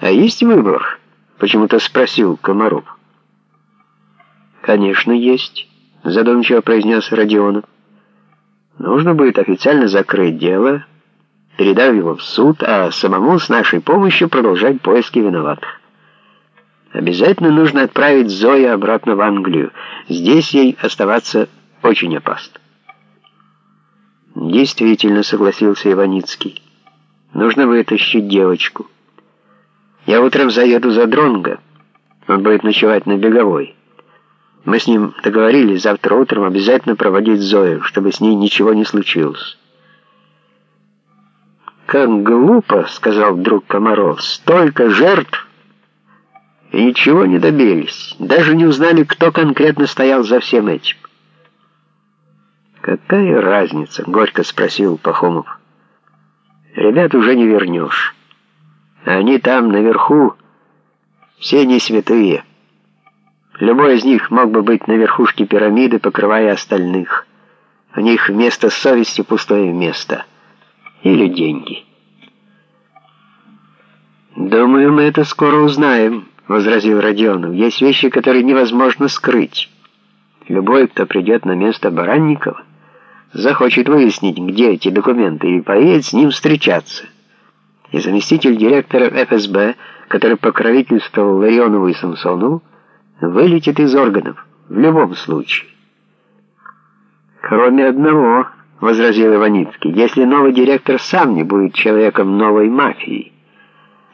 «А есть выбор?» — почему-то спросил Комаров. «Конечно, есть», — задумчиво произнес Родионов. «Нужно будет официально закрыть дело, передав его в суд, а самому с нашей помощью продолжать поиски виноватых. Обязательно нужно отправить Зою обратно в Англию. Здесь ей оставаться очень опасно». «Действительно», — согласился Иваницкий. «Нужно вытащить девочку». Я утром заеду за Дронго. Он будет ночевать на Беговой. Мы с ним договорились завтра утром обязательно проводить Зою, чтобы с ней ничего не случилось. «Как глупо», — сказал вдруг Комаров, — «столько жертв!» И ничего не добились, даже не узнали, кто конкретно стоял за всем этим. «Какая разница?» — горько спросил Пахомов. «Ребят уже не вернешь». Они там, наверху, все не святые. Любой из них мог бы быть на верхушке пирамиды, покрывая остальных. У них вместо совести пустое место. Или деньги. «Думаю, мы это скоро узнаем», — возразил Родионов. «Есть вещи, которые невозможно скрыть. Любой, кто придет на место Баранникова, захочет выяснить, где эти документы, и поедет с ним встречаться» и заместитель директора ФСБ, который покровительствовал Ларионову и Самсонову, вылетит из органов в любом случае. «Кроме одного», — возразил Иваницкий, «если новый директор сам не будет человеком новой мафии,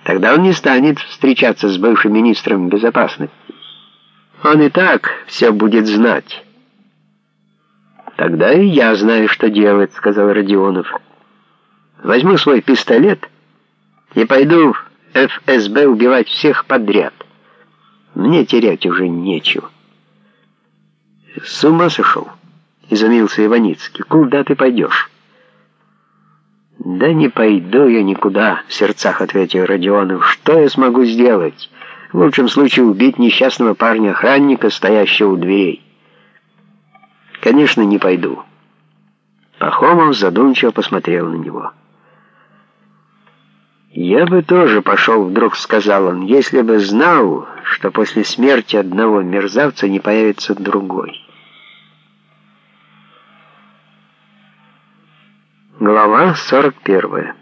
тогда он не станет встречаться с бывшим министром безопасности. Он и так все будет знать». «Тогда и я знаю, что делать», — сказал Родионов. «Возьму свой пистолет» и пойду в ФСБ убивать всех подряд. Мне терять уже нечего. С ума сошел, изумился Иваницкий. Куда ты пойдешь? «Да не пойду я никуда», — в сердцах ответил Родионов. «Что я смогу сделать? В лучшем случае убить несчастного парня-охранника, стоящего у дверей». «Конечно, не пойду». Пахомов задумчиво посмотрел на него. «Я бы тоже пошел вдруг», — сказал он, — «если бы знал, что после смерти одного мерзавца не появится другой». Глава 41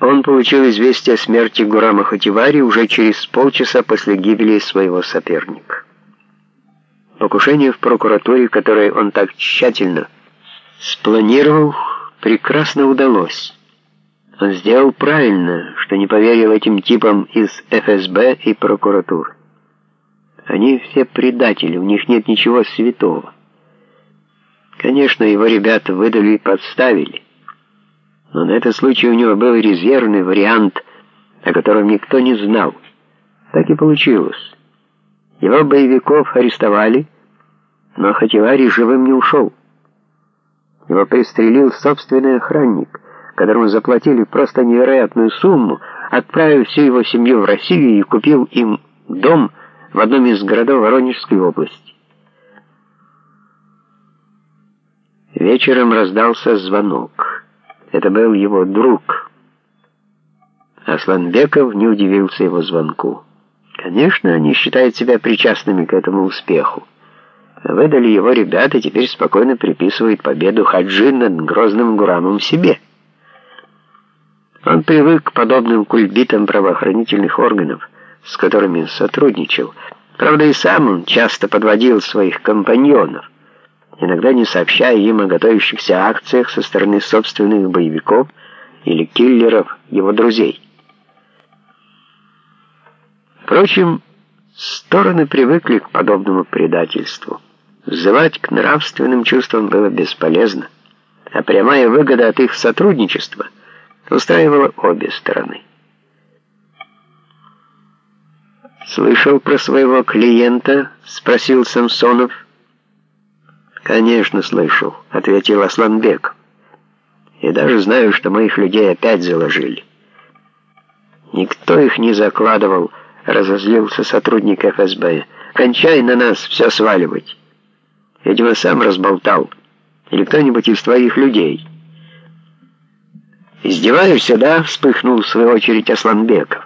Он получил известие о смерти Гурама Хативари уже через полчаса после гибели своего соперника. Покушение в прокуратуре, которое он так тщательно спланировал, прекрасно удалось. Он сделал правильно, что не поверил этим типам из ФСБ и прокуратуры. Они все предатели, у них нет ничего святого. Конечно, его ребята выдали и подставили. Но на этот случай у него был резервный вариант, о котором никто не знал. Так и получилось. Его боевиков арестовали, но Хативари живым не ушел. Его пристрелил собственный охранник, которому заплатили просто невероятную сумму, отправив всю его семью в Россию и купил им дом в одном из городов Воронежской области. Вечером раздался звонок. Это был его друг. Асланбеков не удивился его звонку. Конечно, они считают себя причастными к этому успеху. Выдали его ребята, теперь спокойно приписывают победу Хаджи над грозным Гурамом себе. Он привык к подобным кульбитам правоохранительных органов, с которыми сотрудничал. Правда, и сам он часто подводил своих компаньонов, иногда не сообщая им о готовящихся акциях со стороны собственных боевиков или киллеров его друзей. Впрочем, стороны привыкли к подобному предательству. Взывать к нравственным чувствам было бесполезно, а прямая выгода от их сотрудничества устраивала обе стороны. «Слышал про своего клиента?» — спросил Самсонов. «Конечно, слышал», — ответил Асланбек. «И даже знаю, что моих людей опять заложили». «Никто их не закладывал», — разозлился сотрудник ФСБ. «Кончай на нас все сваливать». Видимо, сам разболтал. Или кто-нибудь из твоих людей. «Издеваешься, да?» — вспыхнул в свою очередь Асланбеков.